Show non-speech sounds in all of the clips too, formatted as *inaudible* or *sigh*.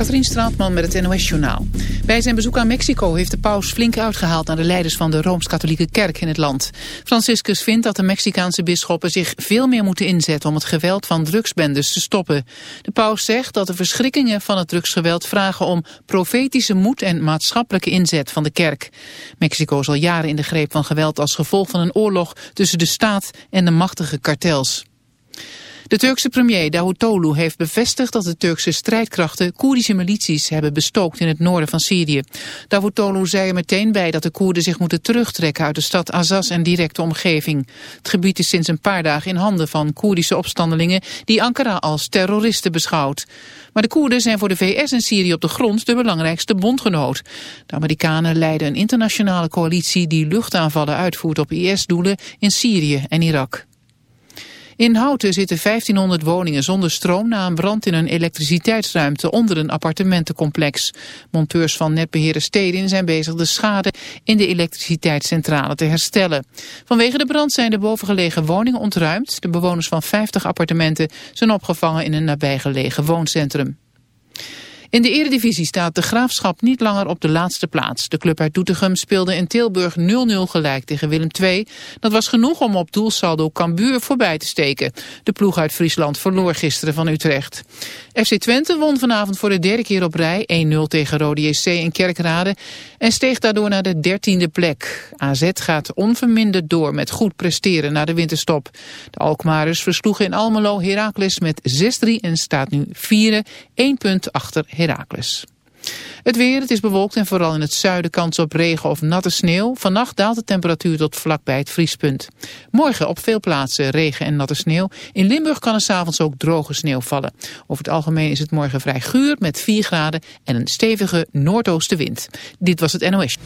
Katrien Straatman met het NOS-journaal. Bij zijn bezoek aan Mexico heeft de paus flink uitgehaald naar de leiders van de Rooms-Katholieke Kerk in het land. Franciscus vindt dat de Mexicaanse bisschoppen zich veel meer moeten inzetten om het geweld van drugsbendes te stoppen. De paus zegt dat de verschrikkingen van het drugsgeweld vragen om profetische moed en maatschappelijke inzet van de kerk. Mexico is al jaren in de greep van geweld als gevolg van een oorlog tussen de staat en de machtige kartels. De Turkse premier Davutoglu heeft bevestigd dat de Turkse strijdkrachten Koerdische milities hebben bestookt in het noorden van Syrië. Davutoglu zei er meteen bij dat de Koerden zich moeten terugtrekken uit de stad Azaz en directe omgeving. Het gebied is sinds een paar dagen in handen van Koerdische opstandelingen die Ankara als terroristen beschouwt. Maar de Koerden zijn voor de VS en Syrië op de grond de belangrijkste bondgenoot. De Amerikanen leiden een internationale coalitie die luchtaanvallen uitvoert op IS-doelen in Syrië en Irak. In Houten zitten 1500 woningen zonder stroom na een brand in een elektriciteitsruimte onder een appartementencomplex. Monteurs van netbeheerder Stedin zijn bezig de schade in de elektriciteitscentrale te herstellen. Vanwege de brand zijn de bovengelegen woningen ontruimd. De bewoners van 50 appartementen zijn opgevangen in een nabijgelegen wooncentrum. In de eredivisie staat de Graafschap niet langer op de laatste plaats. De club uit Doetinchem speelde in Tilburg 0-0 gelijk tegen Willem II. Dat was genoeg om op doelsaldo Cambuur voorbij te steken. De ploeg uit Friesland verloor gisteren van Utrecht. FC Twente won vanavond voor de derde keer op rij 1-0 tegen Rode JC in Kerkrade en steeg daardoor naar de dertiende plek. AZ gaat onverminderd door met goed presteren na de winterstop. De Alkmaarders versloegen in Almelo Heracles met 6-3 en staat nu vierde, 1 punt achter Heracles. Het weer, het is bewolkt en vooral in het zuiden kans op regen of natte sneeuw. Vannacht daalt de temperatuur tot vlakbij het vriespunt. Morgen op veel plaatsen regen en natte sneeuw. In Limburg kan er s'avonds ook droge sneeuw vallen. Over het algemeen is het morgen vrij guur met 4 graden en een stevige noordoostenwind. Dit was het NOS.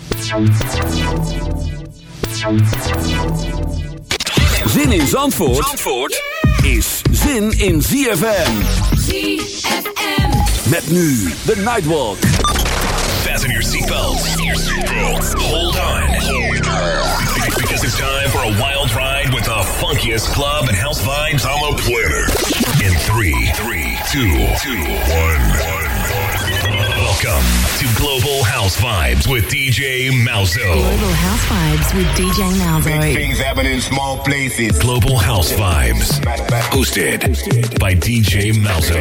Zin in Zandvoort, Zandvoort is zin in ZFM. ZFM. Met nu de Nightwalk. Fasten your seatbelts. Hold on. Hold on. Because it's time for a wild ride with the funkiest club and house vibes on the planet. In three, three, two, two, one, one. Welcome to Global House Vibes with DJ Malzo. Global House Vibes with DJ Malzo. Big things happen in small places. Global House Vibes. Hosted by DJ Malzo.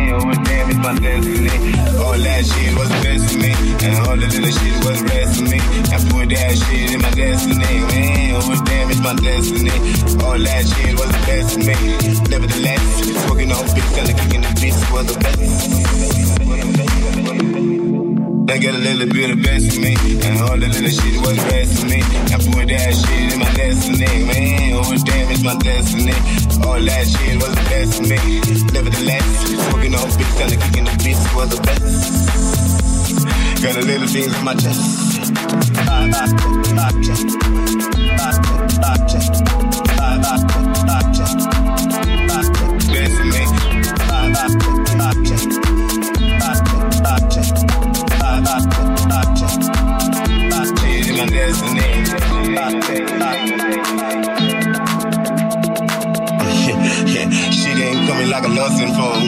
All that shit was the best for me. And all the little shit was of me. I put that shit in my destiny. Man, oh damn, it's my destiny. All that shit was the best for me. Nevertheless, smoking on beats and kicking the beats was the best. They got a little bit of best of me. And all the little shit was rest of me. I put that shit in my destiny. Man, oh damn, it's my destiny. All that shit was the best of me. Nevertheless, smoking on beats and kicking the beats was the best. Got a little things in my chest. Check,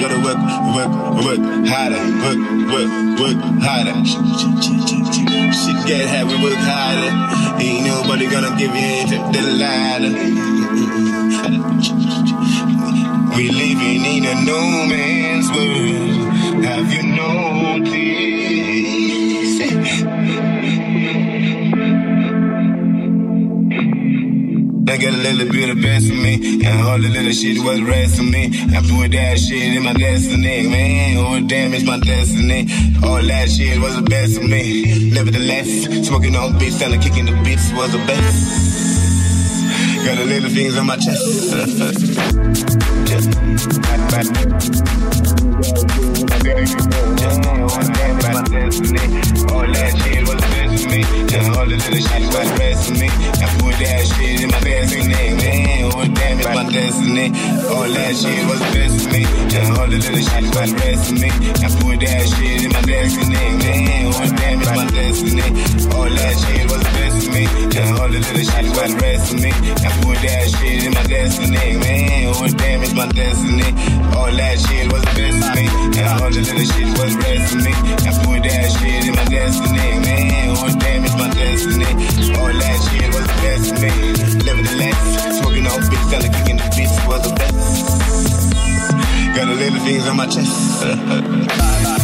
Gotta work, work, work harder, work, work, work harder. She get happy, we work harder. Ain't nobody gonna give you into the ladder. We living in a no man's world. Have you noticed? Got a little bit of best of me. And all the little shit was rest of me. I put that shit in my destiny, man. Oh, it's my destiny. All that shit was the best of me. Nevertheless, smoking on beats and kicking the beats was the best. Got a little things on my chest. Just, my destiny. All that shit was the best of me. And all the little shit was the best of me. I put that shit in my destiny, man. Oh damn, it's my destiny. All that shit was best of me. And all the little shit was the best of me. I put that shit in my destiny, man. Oh damn, it's my destiny. All that shit was best of me. And all the little shit was the rest of me. I put that shit in my destiny, man. Oh damn, it's my destiny. All that shit was best of me. And all the little shit was rest of me. My chest. *laughs*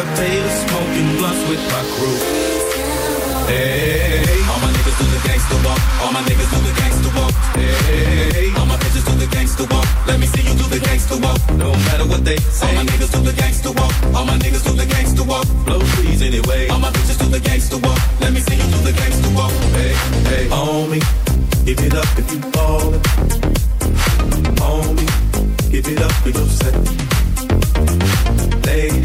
My Chuck smoking blunts with my crew. Hey, all my niggas do the gangsta walk. All my niggas do the gangsta walk. Hey, all my bitches do the gangsta walk. Let me see you do the gangsta walk. No matter what they say. All my niggas do the gangsta walk. All my niggas do the gangsta walk. Blow trees anyway. All my bitches do the gangsta walk. Let me see you do the gangsta walk. Hey, hey, me. Give it up if you ballin'. Me. Give it up for your set. Lady,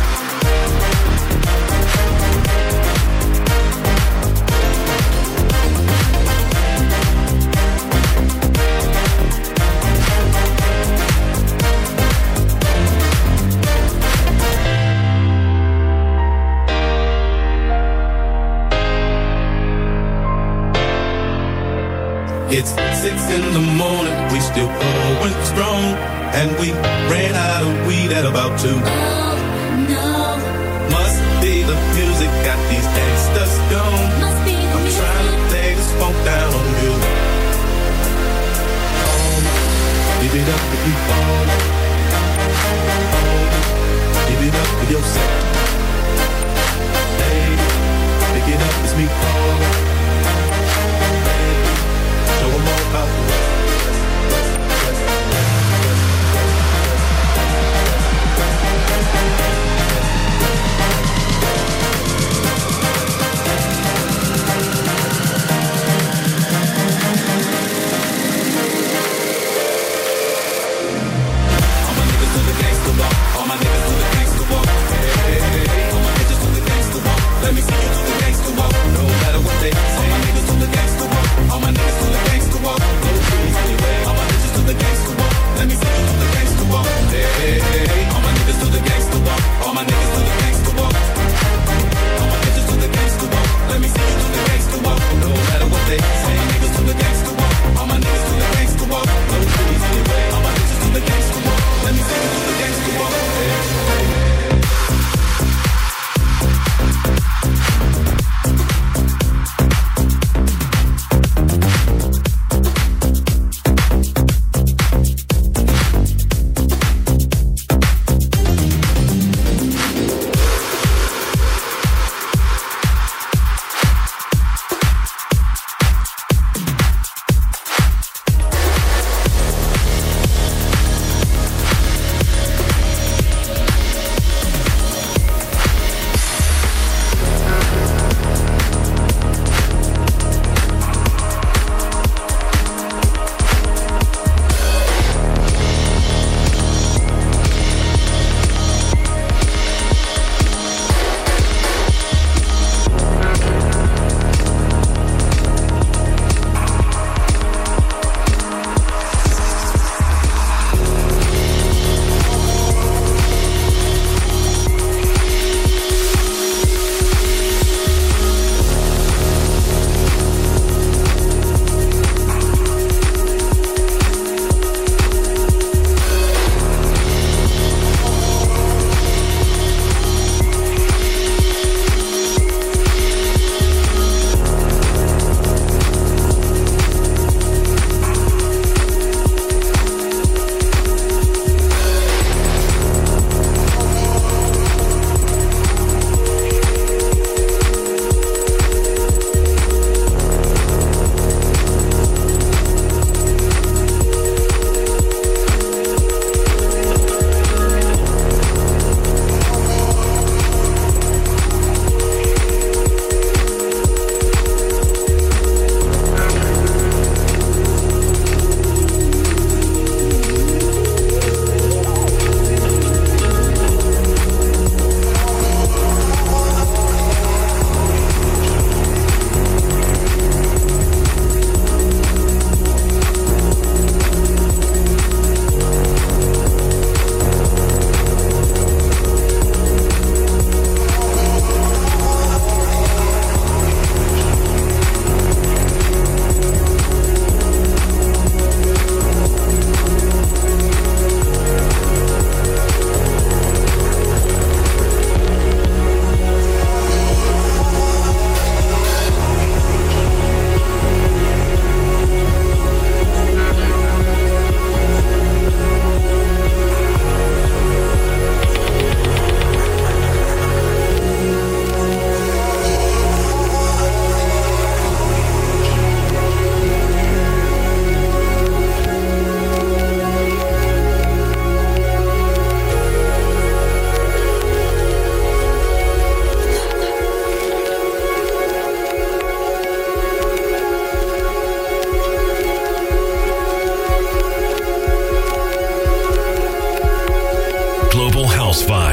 It's six in the morning, we still going strong. And we ran out of weed at about two. Oh, no. Must be the music got these gangsters gone. I'm trying to lay this funk down on you. Give it up if you fall. Give it up for yourself. Lady, pick it up, it's me calling. Show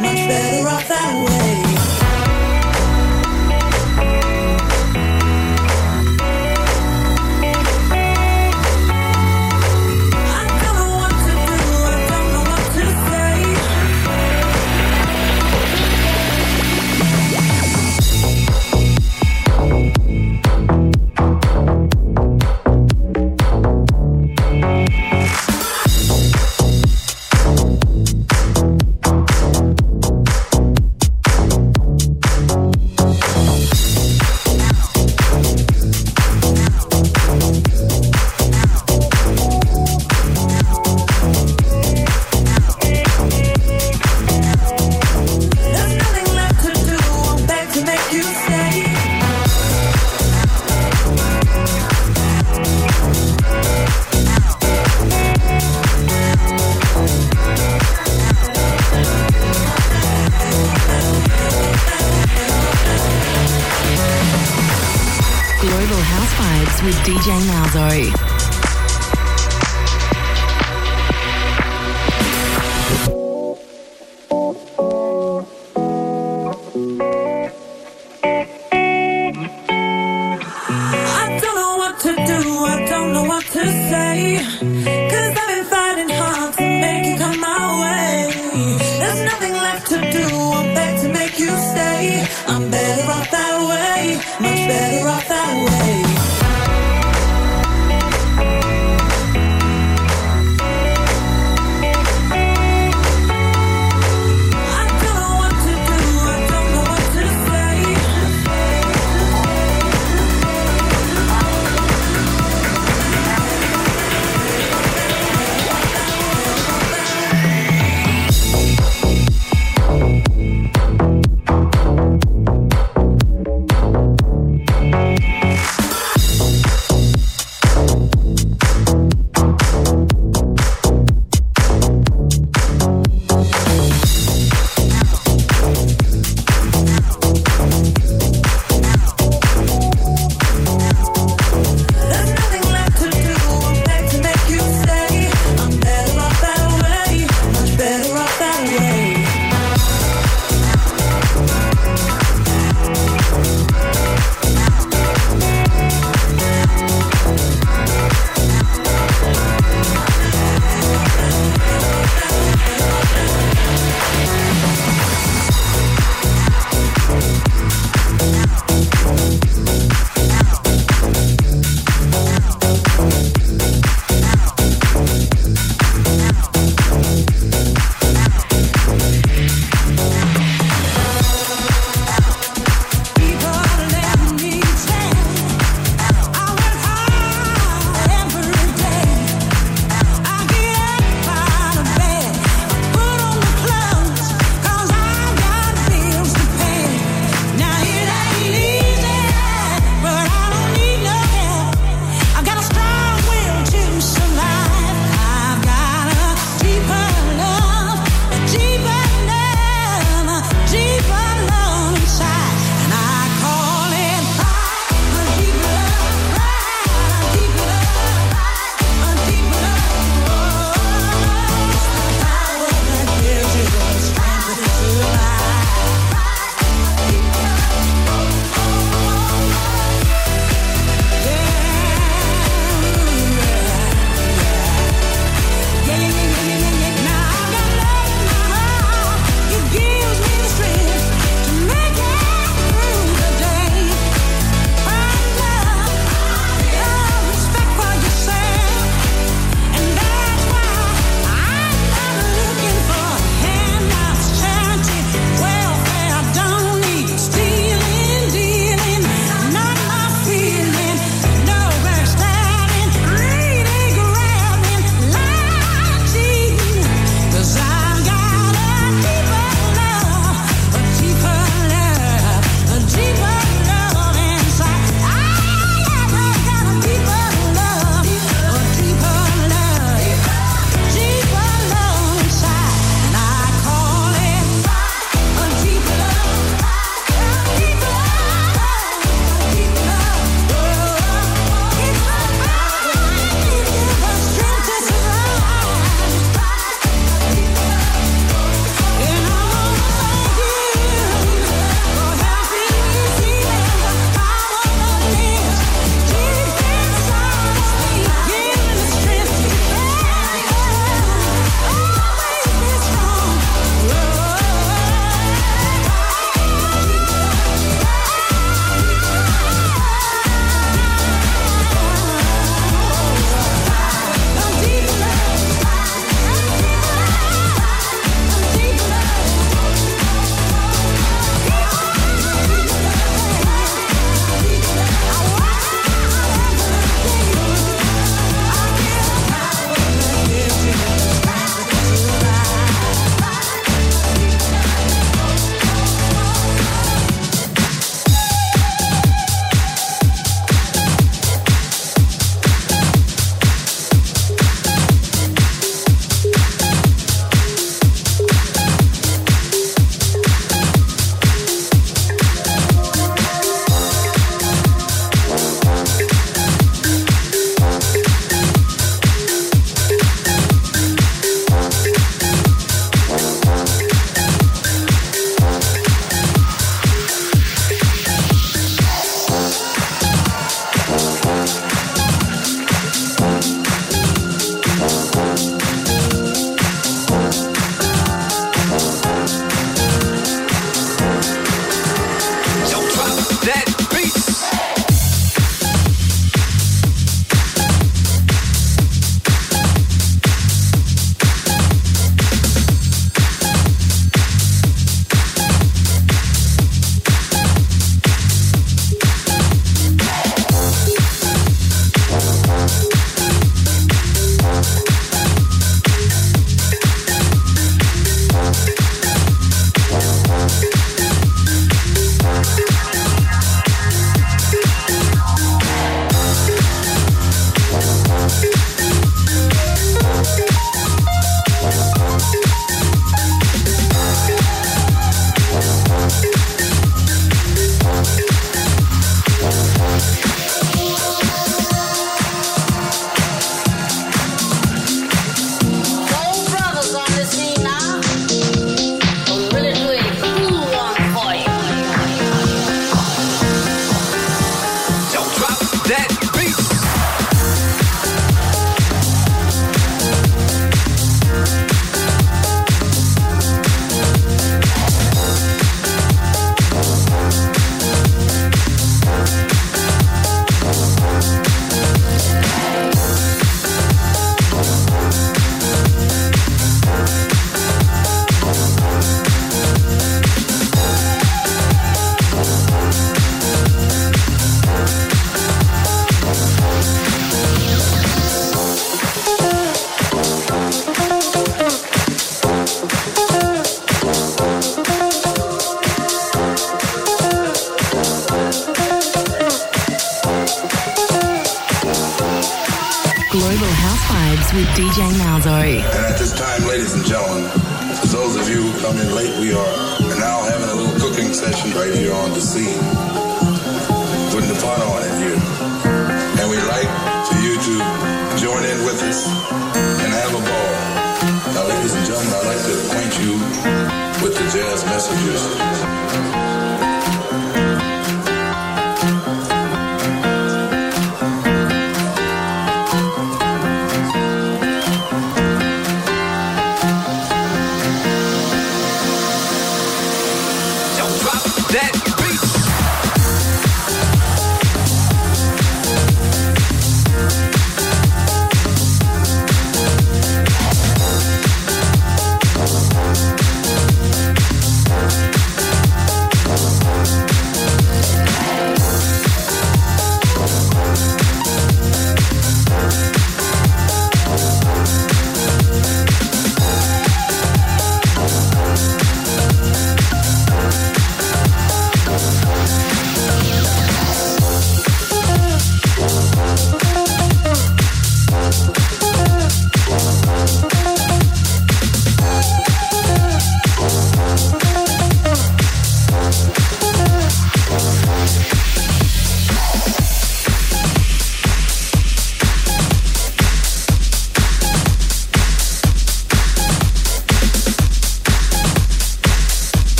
Much better off that way.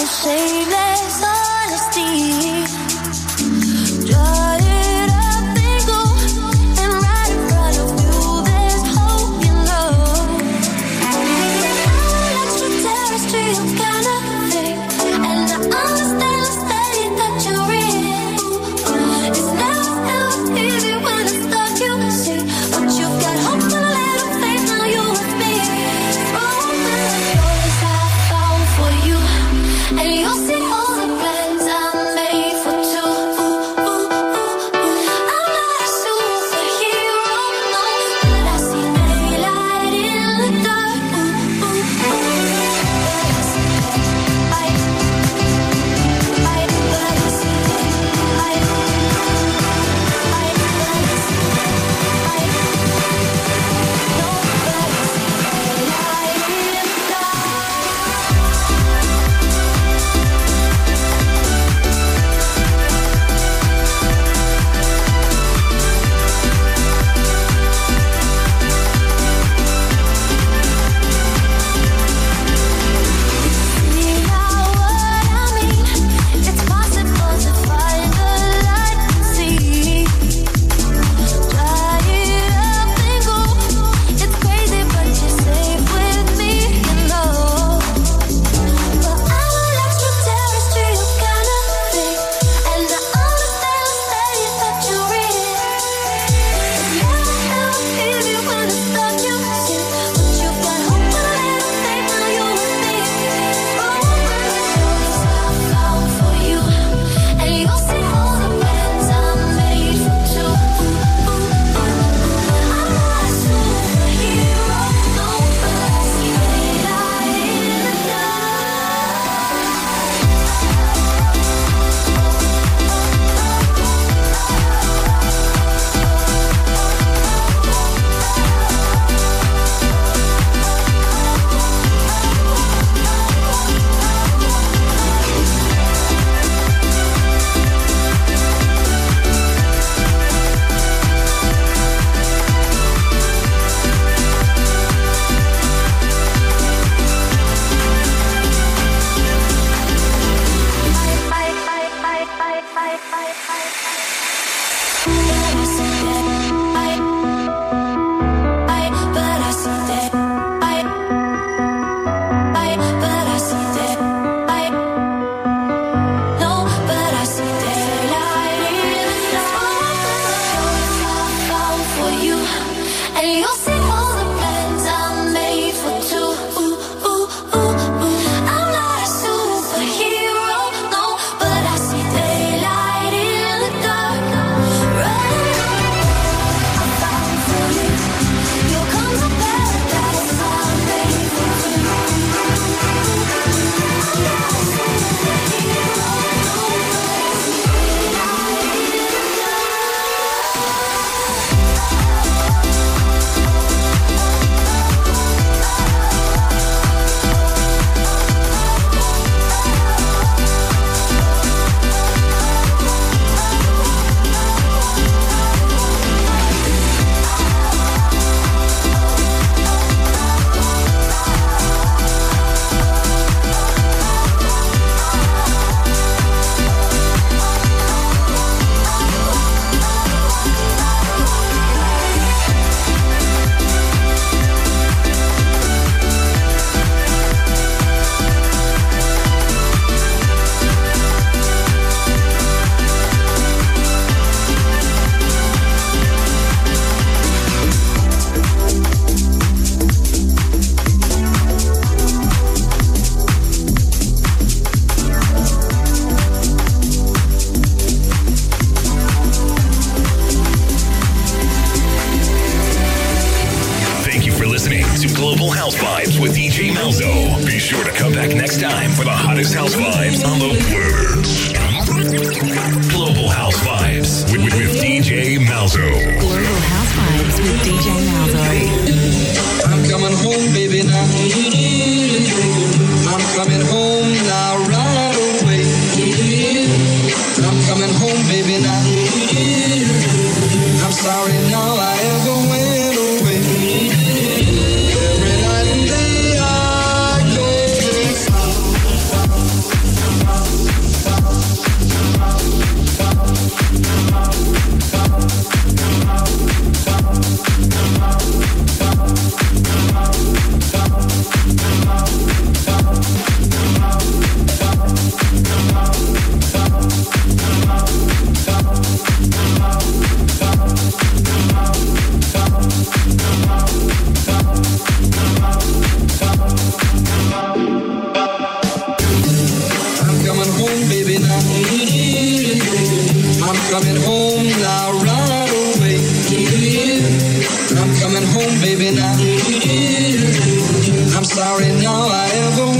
And you'll see baby, now. I'm sorry, now I ever